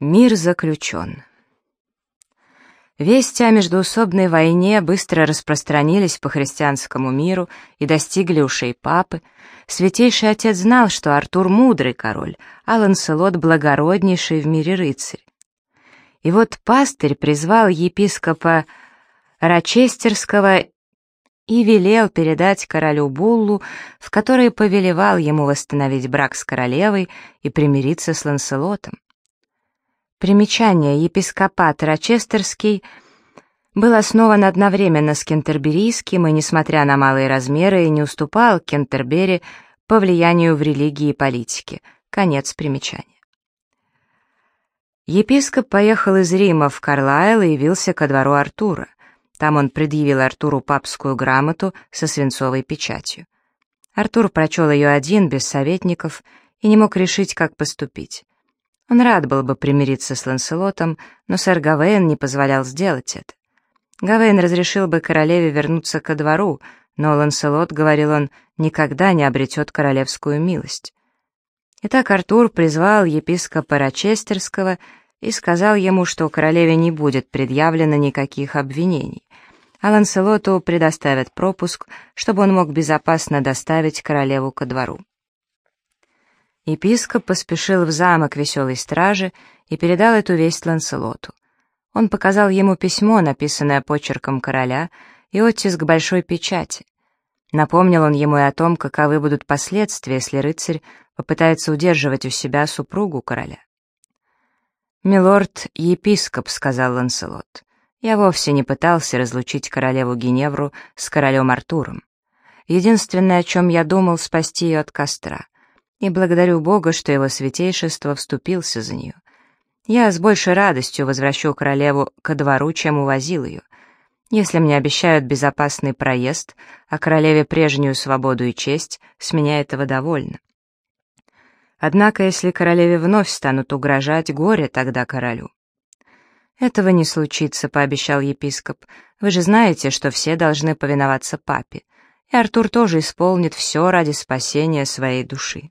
Мир заключен. Вести о междоусобной войне быстро распространились по христианскому миру и достигли ушей папы. Святейший отец знал, что Артур мудрый король, а Ланселот благороднейший в мире рыцарь. И вот пастырь призвал епископа Рочестерского и велел передать королю буллу, в которой повелевал ему восстановить брак с королевой и примириться с Ланселотом. Примечание. Епископат Рочестерский был основан одновременно с Кентерберийским и, несмотря на малые размеры, не уступал Кентербери по влиянию в религии и политике. Конец примечания. Епископ поехал из Рима в Карлайл и явился ко двору Артура. Там он предъявил Артуру папскую грамоту со свинцовой печатью. Артур прочел ее один, без советников, и не мог решить, как поступить. Он рад был бы примириться с Ланселотом, но сэр Гавейн не позволял сделать это. Гавейн разрешил бы королеве вернуться ко двору, но Ланселот, говорил он, никогда не обретет королевскую милость. Итак, Артур призвал епископа Рочестерского и сказал ему, что королеве не будет предъявлено никаких обвинений, а Ланселоту предоставят пропуск, чтобы он мог безопасно доставить королеву ко двору. Епископ поспешил в замок веселой стражи и передал эту весть Ланселоту. Он показал ему письмо, написанное почерком короля, и оттиск большой печати. Напомнил он ему и о том, каковы будут последствия, если рыцарь попытается удерживать у себя супругу короля. «Милорд, епископ», — сказал Ланселот, — «я вовсе не пытался разлучить королеву Геневру с королем Артуром. Единственное, о чем я думал, спасти ее от костра и благодарю Бога, что его святейшество вступился за нее. Я с большей радостью возвращу королеву ко двору, чем увозил ее. Если мне обещают безопасный проезд, а королеве прежнюю свободу и честь, с меня этого довольно. Однако, если королеве вновь станут угрожать, горе тогда королю. «Этого не случится», — пообещал епископ. «Вы же знаете, что все должны повиноваться папе, и Артур тоже исполнит все ради спасения своей души».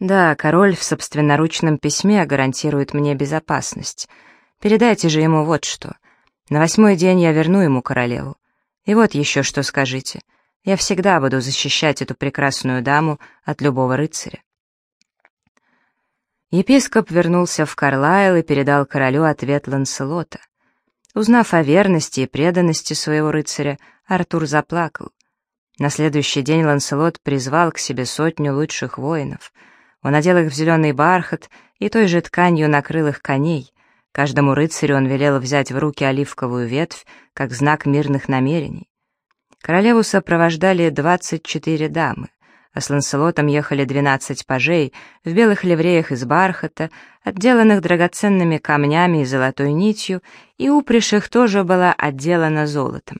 Да, король в собственноручном письме гарантирует мне безопасность. Передайте же ему вот что. На восьмой день я верну ему королеву. И вот еще что скажите. Я всегда буду защищать эту прекрасную даму от любого рыцаря. Епископ вернулся в Карлайл и передал королю ответ Ланселота. Узнав о верности и преданности своего рыцаря, Артур заплакал. На следующий день Ланселот призвал к себе сотню лучших воинов — он одел их в зеленый бархат и той же тканью накрыл их коней. Каждому рыцарю он велел взять в руки оливковую ветвь, как знак мирных намерений. Королеву сопровождали двадцать четыре дамы, а с Ланселотом ехали двенадцать пажей в белых ливреях из бархата, отделанных драгоценными камнями и золотой нитью, и упряжь их тоже была отделана золотом.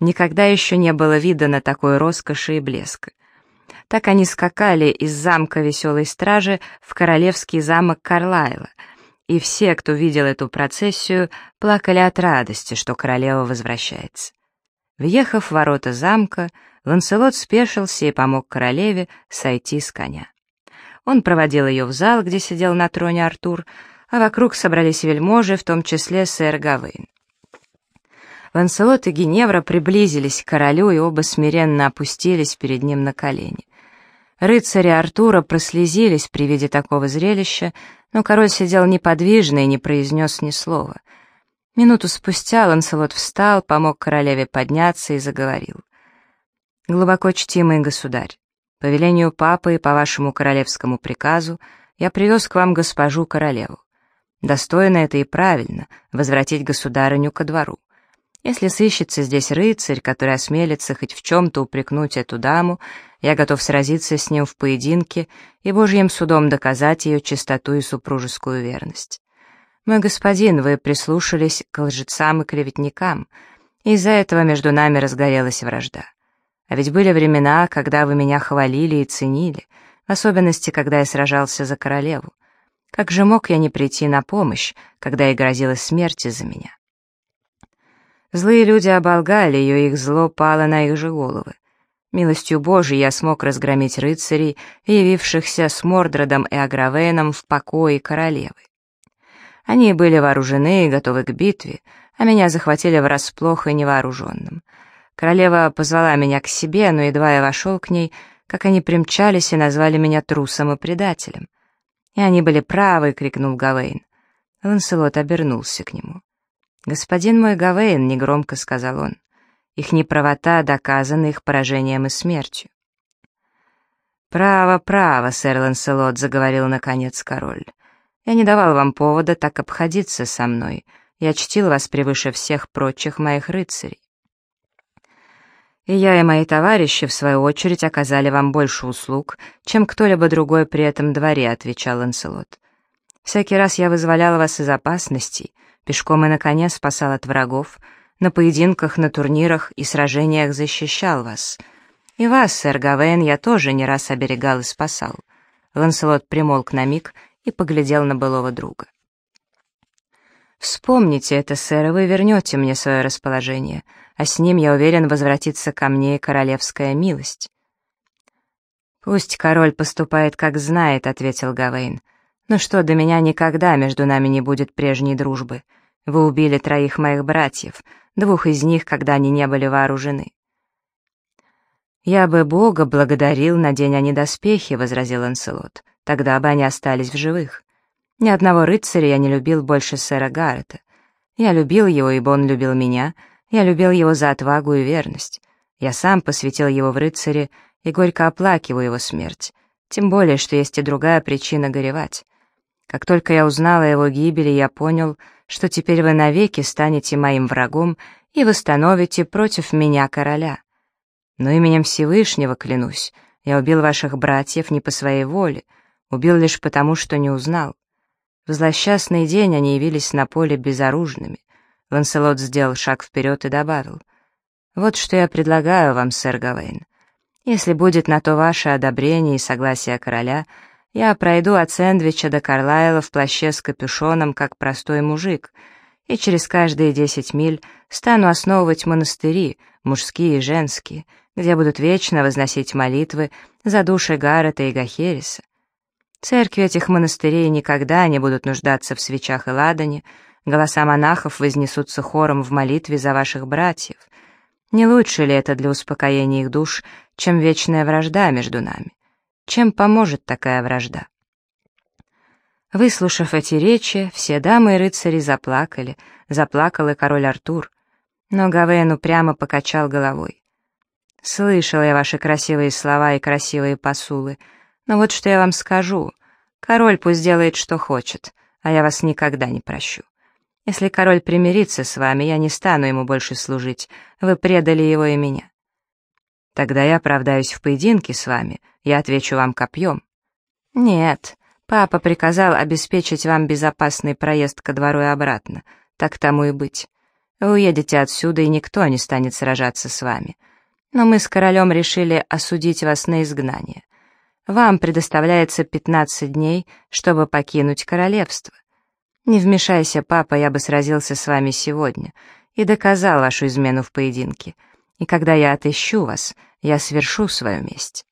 Никогда еще не было видано такой роскоши и блеска. Так они скакали из замка Веселой Стражи в королевский замок Карлайла, и все, кто видел эту процессию, плакали от радости, что королева возвращается. Въехав в ворота замка, Ланселот спешился и помог королеве сойти с коня. Он проводил ее в зал, где сидел на троне Артур, а вокруг собрались вельможи, в том числе сэр Гавейн. Ланселот и Геневра приблизились к королю и оба смиренно опустились перед ним на колени. Рыцари Артура прослезились при виде такого зрелища, но король сидел неподвижно и не произнес ни слова. Минуту спустя Ланселот встал, помог королеве подняться и заговорил. «Глубоко чтимый государь, по велению папы и по вашему королевскому приказу я привез к вам госпожу королеву. Достойно это и правильно — возвратить государыню ко двору. Если сыщется здесь рыцарь, который осмелится хоть в чем-то упрекнуть эту даму, я готов сразиться с ним в поединке и Божьим судом доказать ее чистоту и супружескую верность. Мой господин, вы прислушались к лжецам и клеветникам, и из-за этого между нами разгорелась вражда. А ведь были времена, когда вы меня хвалили и ценили, в особенности, когда я сражался за королеву. Как же мог я не прийти на помощь, когда ей грозилась смерть из-за меня? Злые люди оболгали ее, их зло пало на их же головы. Милостью Божией я смог разгромить рыцарей, явившихся с Мордродом и Агравеном в покое королевы. Они были вооружены и готовы к битве, а меня захватили врасплох и невооруженным. Королева позвала меня к себе, но едва я вошел к ней, как они примчались и назвали меня трусом и предателем. «И они были правы!» — крикнул Гавейн. Ланселот обернулся к нему. «Господин мой Гавейн», — негромко сказал он, — «их неправота доказана их поражением и смертью». «Право, право, сэр Ланселот», — заговорил наконец король. «Я не давал вам повода так обходиться со мной. Я чтил вас превыше всех прочих моих рыцарей. И я и мои товарищи, в свою очередь, оказали вам больше услуг, чем кто-либо другой при этом дворе», — отвечал Ланселот. «Всякий раз я вызволял вас из опасностей, пешком и на коне спасал от врагов, на поединках, на турнирах и сражениях защищал вас. И вас, сэр Гавейн, я тоже не раз оберегал и спасал». Ланселот примолк на миг и поглядел на былого друга. «Вспомните это, сэр, и вы вернете мне свое расположение», а с ним, я уверен, возвратится ко мне королевская милость. «Пусть король поступает, как знает», — ответил Гавейн. «Но что, до меня никогда между нами не будет прежней дружбы. Вы убили троих моих братьев, двух из них, когда они не были вооружены». «Я бы Бога благодарил, надень они доспехи», — возразил Анселот. «Тогда бы они остались в живых. Ни одного рыцаря я не любил больше сэра Гаррета. Я любил его, ибо он любил меня, — я любил его за отвагу и верность. Я сам посвятил его в рыцаре и горько оплакиваю его смерть. Тем более, что есть и другая причина горевать. Как только я узнал о его гибели, я понял, что теперь вы навеки станете моим врагом и восстановите против меня короля. Но именем Всевышнего клянусь, я убил ваших братьев не по своей воле, убил лишь потому, что не узнал. В злосчастный день они явились на поле безоружными. Ланселот сделал шаг вперед и добавил. «Вот что я предлагаю вам, сэр Гавейн. Если будет на то ваше одобрение и согласие короля, я пройду от Сэндвича до Карлайла в плаще с капюшоном, как простой мужик, и через каждые десять миль стану основывать монастыри, мужские и женские, где будут вечно возносить молитвы за души Гаррета и Гахериса. Церкви этих монастырей никогда не будут нуждаться в свечах и ладане, Голоса монахов вознесутся хором в молитве за ваших братьев. Не лучше ли это для успокоения их душ, чем вечная вражда между нами? Чем поможет такая вражда? Выслушав эти речи, все дамы и рыцари заплакали, заплакал и король Артур. Но Гавейн упрямо покачал головой. «Слышал я ваши красивые слова и красивые посулы, но вот что я вам скажу. Король пусть делает, что хочет, а я вас никогда не прощу. Если король примирится с вами, я не стану ему больше служить. Вы предали его и меня. Тогда я оправдаюсь в поединке с вами, я отвечу вам копьем. Нет, папа приказал обеспечить вам безопасный проезд ко двору и обратно. Так тому и быть. Вы уедете отсюда, и никто не станет сражаться с вами. Но мы с королем решили осудить вас на изгнание. Вам предоставляется 15 дней, чтобы покинуть королевство. Не вмешайся, папа, я бы сразился с вами сегодня и доказал вашу измену в поединке. И когда я отыщу вас, я свершу свою месть».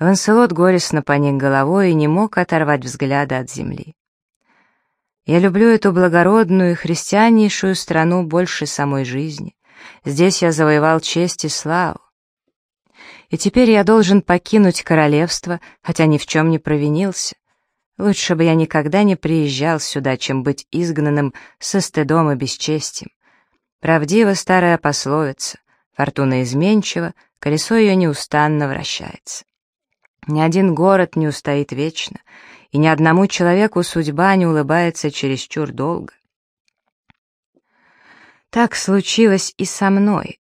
Ланселот горестно поник головой и не мог оторвать взгляда от земли. «Я люблю эту благородную и христианнейшую страну больше самой жизни. Здесь я завоевал честь и славу. И теперь я должен покинуть королевство, хотя ни в чем не провинился. Лучше бы я никогда не приезжал сюда, чем быть изгнанным со стыдом и бесчестием. Правдива старая пословица. Фортуна изменчива, колесо ее неустанно вращается. Ни один город не устоит вечно, и ни одному человеку судьба не улыбается чересчур долго. Так случилось и со мной.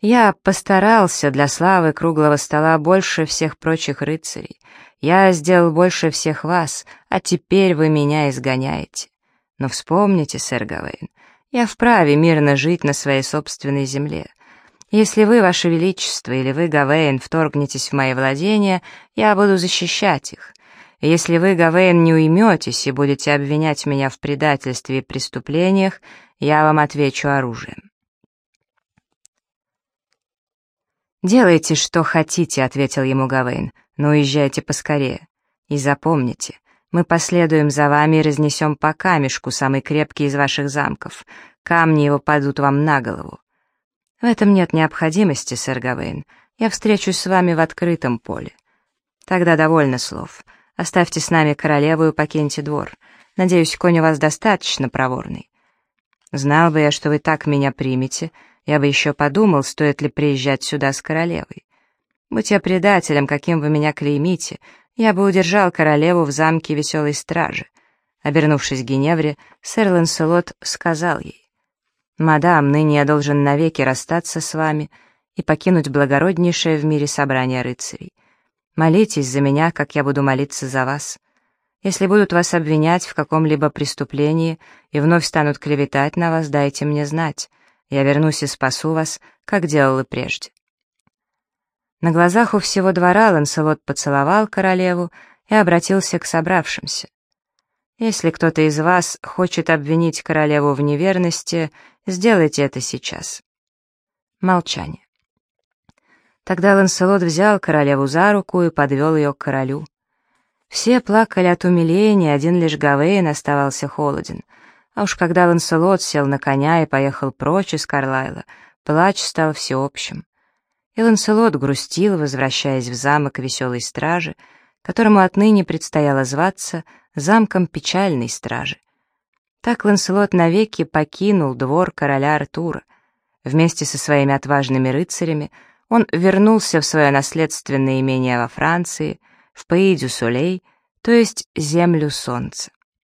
Я постарался для славы круглого стола больше всех прочих рыцарей. Я сделал больше всех вас, а теперь вы меня изгоняете. Но вспомните, сэр Гавейн, я вправе мирно жить на своей собственной земле. Если вы, ваше величество, или вы, Гавейн, вторгнетесь в мои владения, я буду защищать их. Если вы, Гавейн, не уйметесь и будете обвинять меня в предательстве и преступлениях, я вам отвечу оружием. «Делайте, что хотите», — ответил ему Гавейн, — «но уезжайте поскорее. И запомните, мы последуем за вами и разнесем по камешку самый крепкий из ваших замков. Камни его падут вам на голову». «В этом нет необходимости, сэр Гавейн. Я встречусь с вами в открытом поле». «Тогда довольно слов. Оставьте с нами королеву и покиньте двор. Надеюсь, конь у вас достаточно проворный». «Знал бы я, что вы так меня примете, я бы еще подумал, стоит ли приезжать сюда с королевой. Будь я предателем, каким вы меня клеймите, я бы удержал королеву в замке веселой стражи. Обернувшись к Геневре, сэр Ланселот сказал ей, «Мадам, ныне я должен навеки расстаться с вами и покинуть благороднейшее в мире собрание рыцарей. Молитесь за меня, как я буду молиться за вас. Если будут вас обвинять в каком-либо преступлении и вновь станут клеветать на вас, дайте мне знать. Я вернусь и спасу вас, как делал и прежде». На глазах у всего двора Ланселот поцеловал королеву и обратился к собравшимся. «Если кто-то из вас хочет обвинить королеву в неверности, сделайте это сейчас». Молчание. Тогда Ланселот взял королеву за руку и подвел ее к королю. Все плакали от умиления, один лишь Гавейн оставался холоден. А уж когда Ланселот сел на коня и поехал прочь из Карлайла, плач стал всеобщим и Ланселот грустил, возвращаясь в замок веселой стражи, которому отныне предстояло зваться замком печальной стражи. Так Ланселот навеки покинул двор короля Артура. Вместе со своими отважными рыцарями он вернулся в свое наследственное имение во Франции, в Паидю Солей, то есть землю солнца.